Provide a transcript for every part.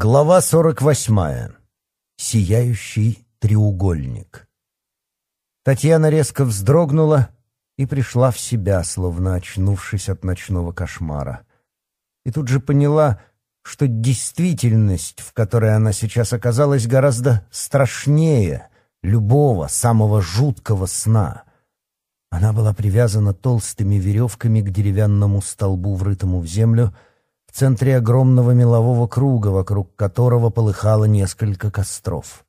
Глава 48. Сияющий треугольник. Татьяна резко вздрогнула и пришла в себя, словно очнувшись от ночного кошмара. И тут же поняла, что действительность, в которой она сейчас оказалась, гораздо страшнее любого самого жуткого сна. Она была привязана толстыми веревками к деревянному столбу, врытому в землю, — центре огромного мелового круга, вокруг которого полыхало несколько костров.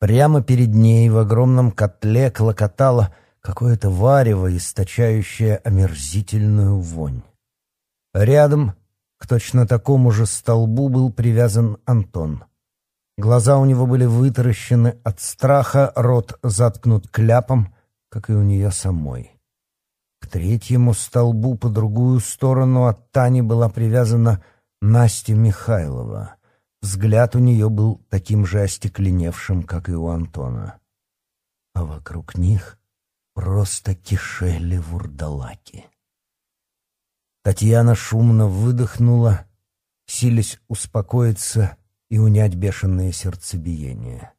Прямо перед ней в огромном котле клокотало какое-то варево, источающее омерзительную вонь. Рядом, к точно такому же столбу, был привязан Антон. Глаза у него были вытаращены от страха, рот заткнут кляпом, как и у нее самой. — к третьему столбу по другую сторону от Тани была привязана Настя Михайлова. Взгляд у нее был таким же остекленевшим, как и у Антона. А вокруг них просто кишели вурдалаки. Татьяна шумно выдохнула, сились успокоиться и унять бешеное сердцебиение.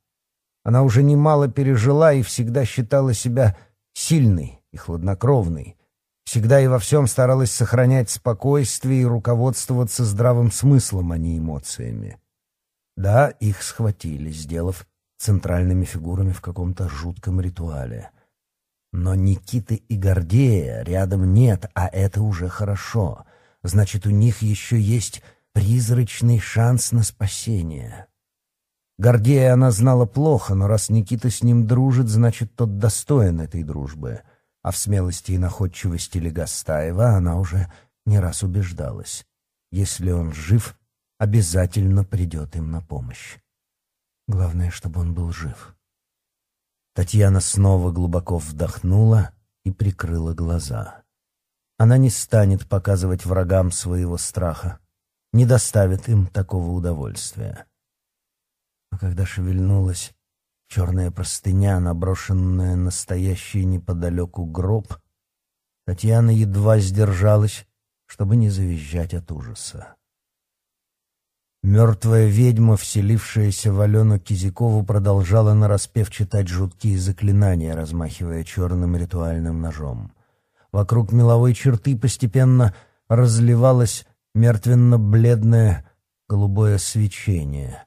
Она уже немало пережила и всегда считала себя сильной, и хладнокровной, всегда и во всем старалась сохранять спокойствие и руководствоваться здравым смыслом, а не эмоциями. Да, их схватили, сделав центральными фигурами в каком-то жутком ритуале. Но Никиты и Гордея рядом нет, а это уже хорошо. Значит, у них еще есть призрачный шанс на спасение. Гордея она знала плохо, но раз Никита с ним дружит, значит, тот достоин этой дружбы — а в смелости и находчивости Легостаева она уже не раз убеждалась. Если он жив, обязательно придет им на помощь. Главное, чтобы он был жив. Татьяна снова глубоко вдохнула и прикрыла глаза. Она не станет показывать врагам своего страха, не доставит им такого удовольствия. А когда шевельнулась, Черная простыня, наброшенная настоящий неподалеку гроб, Татьяна едва сдержалась, чтобы не завизжать от ужаса. Мертвая ведьма, вселившаяся в Алену Кизякову, продолжала нараспев читать жуткие заклинания, размахивая черным ритуальным ножом. Вокруг меловой черты постепенно разливалось мертвенно-бледное голубое свечение.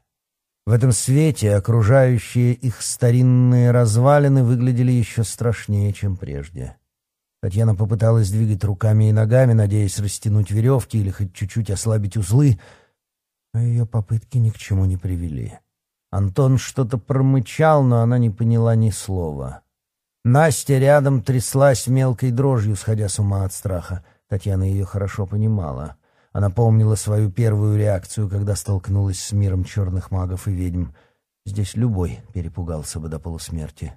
В этом свете окружающие их старинные развалины выглядели еще страшнее, чем прежде. Татьяна попыталась двигать руками и ногами, надеясь растянуть веревки или хоть чуть-чуть ослабить узлы, но ее попытки ни к чему не привели. Антон что-то промычал, но она не поняла ни слова. Настя рядом тряслась мелкой дрожью, сходя с ума от страха. Татьяна ее хорошо понимала. Она помнила свою первую реакцию, когда столкнулась с миром черных магов и ведьм. Здесь любой перепугался бы до полусмерти.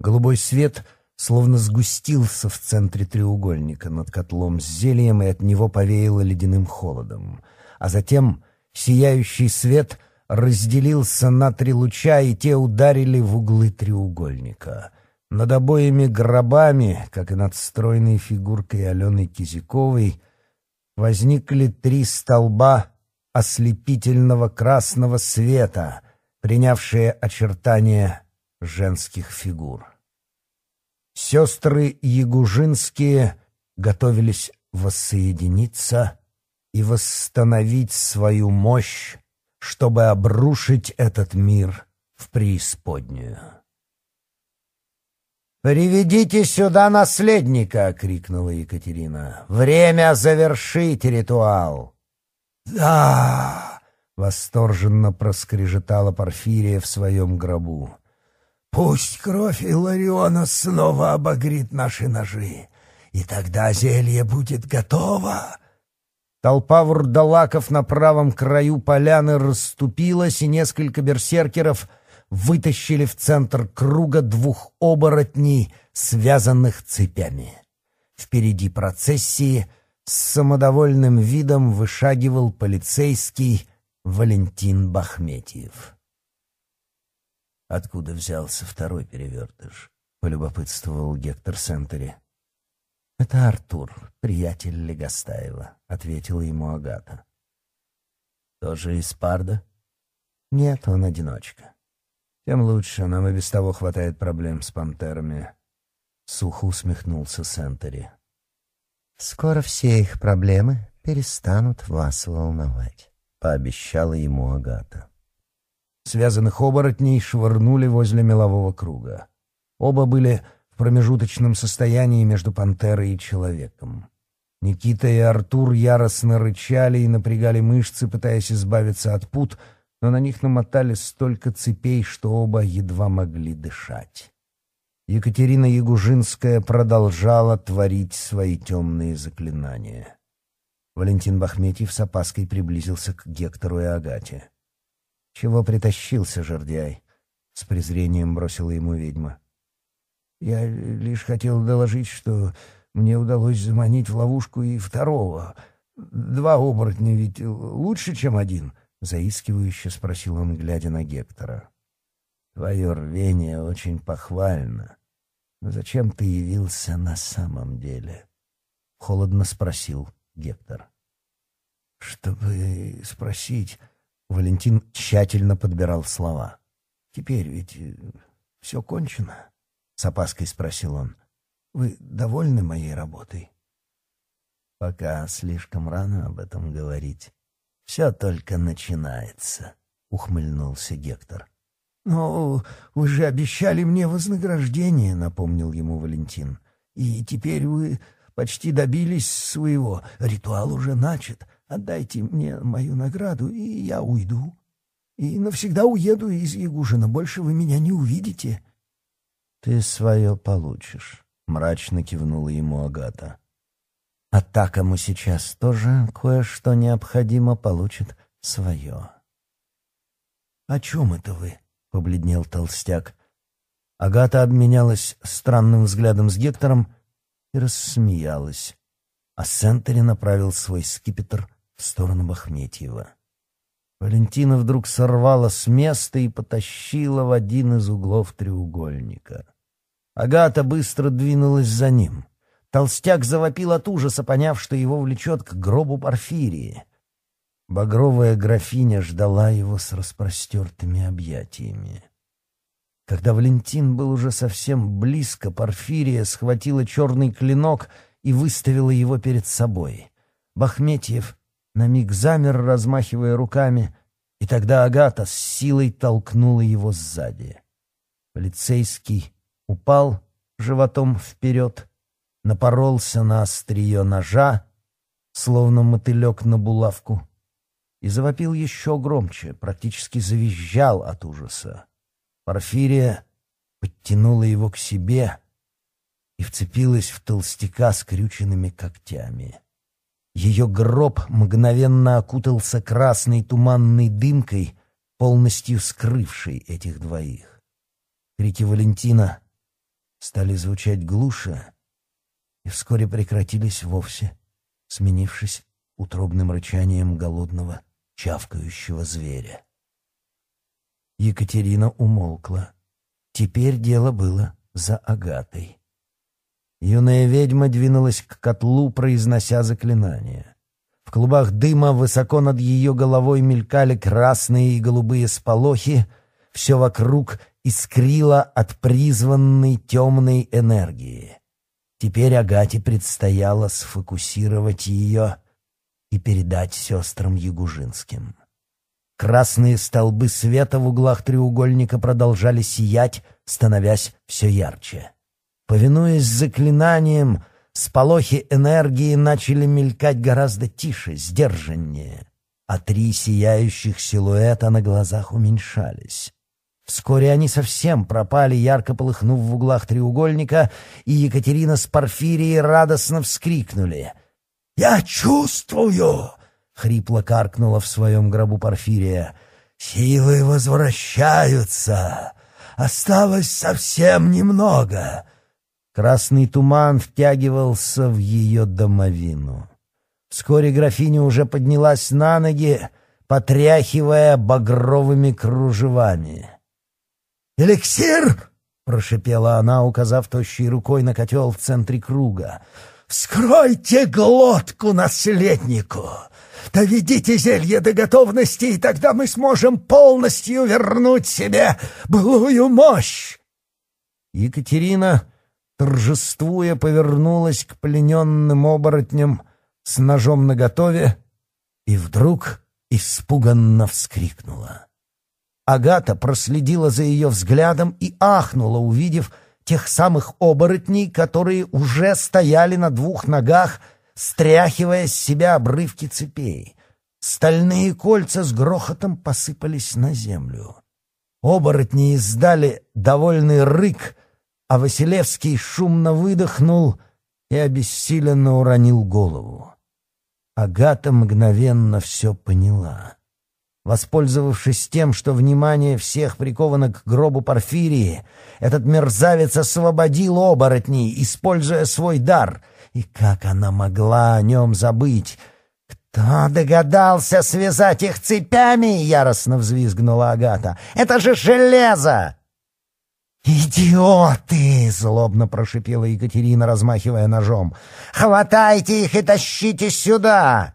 Голубой свет словно сгустился в центре треугольника над котлом с зельем, и от него повеяло ледяным холодом. А затем сияющий свет разделился на три луча, и те ударили в углы треугольника — над обоими гробами, как и над стройной фигуркой Алены Кизяковой, возникли три столба ослепительного красного света, принявшие очертания женских фигур. Сестры Ягужинские готовились воссоединиться и восстановить свою мощь, чтобы обрушить этот мир в преисподнюю. «Приведите сюда наследника!» — крикнула Екатерина. «Время завершить ритуал!» «Да!» — восторженно проскрежетала Порфирия в своем гробу. «Пусть кровь Илариона снова обогрит наши ножи, и тогда зелье будет готово!» Толпа вурдалаков на правом краю поляны расступилась, и несколько берсеркеров — вытащили в центр круга двух оборотней, связанных цепями. Впереди процессии с самодовольным видом вышагивал полицейский Валентин Бахметьев. «Откуда взялся второй перевертыш?» — полюбопытствовал Гектор Сентери. «Это Артур, приятель Легостаева», — ответила ему Агата. «Тоже из Парда?» «Нет, он одиночка». Тем лучше, нам и без того хватает проблем с пантерами». Сухо усмехнулся Сентери. «Скоро все их проблемы перестанут вас волновать», — пообещала ему Агата. Связанных оборотней швырнули возле мелового круга. Оба были в промежуточном состоянии между пантерой и человеком. Никита и Артур яростно рычали и напрягали мышцы, пытаясь избавиться от пут — но на них намотали столько цепей, что оба едва могли дышать. Екатерина Ягужинская продолжала творить свои темные заклинания. Валентин Бахметьев с опаской приблизился к Гектору и Агате. «Чего притащился, жердяй?» — с презрением бросила ему ведьма. «Я лишь хотел доложить, что мне удалось заманить в ловушку и второго. Два оборотня ведь лучше, чем один», Заискивающе спросил он, глядя на Гектора. «Твое рвение очень похвально. Но зачем ты явился на самом деле?» Холодно спросил Гектор. «Чтобы спросить...» Валентин тщательно подбирал слова. «Теперь ведь э, все кончено?» — с опаской спросил он. «Вы довольны моей работой?» «Пока слишком рано об этом говорить». Все только начинается», — ухмыльнулся Гектор. «Но вы же обещали мне вознаграждение», — напомнил ему Валентин. «И теперь вы почти добились своего. Ритуал уже начат. Отдайте мне мою награду, и я уйду. И навсегда уеду из Ягужина. Больше вы меня не увидите». «Ты свое получишь», — мрачно кивнула ему Агата. Атакам и сейчас тоже кое-что необходимо получит свое. «О чем это вы?» — побледнел толстяк. Агата обменялась странным взглядом с Гектором и рассмеялась, а Сентери направил свой скипетр в сторону Бахметьева. Валентина вдруг сорвала с места и потащила в один из углов треугольника. Агата быстро двинулась за ним — Толстяк завопил от ужаса, поняв, что его влечет к гробу Порфирии. Багровая графиня ждала его с распростертыми объятиями. Когда Валентин был уже совсем близко, Порфирия схватила черный клинок и выставила его перед собой. Бахметьев на миг замер, размахивая руками, и тогда Агата с силой толкнула его сзади. Полицейский упал животом вперед — напоролся на острие ножа, словно мотылек на булавку, и завопил еще громче, практически завизжал от ужаса. Порфирия подтянула его к себе и вцепилась в толстяка скрюченными когтями. Ее гроб мгновенно окутался красной туманной дымкой, полностью скрывшей этих двоих. Крики Валентина стали звучать глуше, и вскоре прекратились вовсе, сменившись утробным рычанием голодного, чавкающего зверя. Екатерина умолкла. Теперь дело было за Агатой. Юная ведьма двинулась к котлу, произнося заклинание. В клубах дыма высоко над ее головой мелькали красные и голубые сполохи, все вокруг искрило от призванной темной энергии. Теперь Агате предстояло сфокусировать ее и передать сестрам Ягужинским. Красные столбы света в углах треугольника продолжали сиять, становясь все ярче. Повинуясь заклинаниям, сполохи энергии начали мелькать гораздо тише, сдержаннее, а три сияющих силуэта на глазах уменьшались. Вскоре они совсем пропали, ярко полыхнув в углах треугольника, и Екатерина с Порфирией радостно вскрикнули. «Я чувствую!» — хрипло каркнула в своем гробу Порфирия. «Силы возвращаются! Осталось совсем немного!» Красный туман втягивался в ее домовину. Вскоре графиня уже поднялась на ноги, потряхивая багровыми кружевами эликсир прошипела она указав тощей рукой на котел в центре круга вскройте глотку наследнику доведите зелье до готовности и тогда мы сможем полностью вернуть себе былую мощь екатерина торжествуя повернулась к плененным оборотням с ножом наготове и вдруг испуганно вскрикнула Агата проследила за ее взглядом и ахнула, увидев тех самых оборотней, которые уже стояли на двух ногах, стряхивая с себя обрывки цепей. Стальные кольца с грохотом посыпались на землю. Оборотни издали довольный рык, а Василевский шумно выдохнул и обессиленно уронил голову. Агата мгновенно все поняла — Воспользовавшись тем, что внимание всех приковано к гробу Порфирии, этот мерзавец освободил оборотней, используя свой дар. И как она могла о нем забыть? «Кто догадался связать их цепями?» — яростно взвизгнула Агата. «Это же железо!» «Идиоты!» — злобно прошипела Екатерина, размахивая ножом. «Хватайте их и тащите сюда!»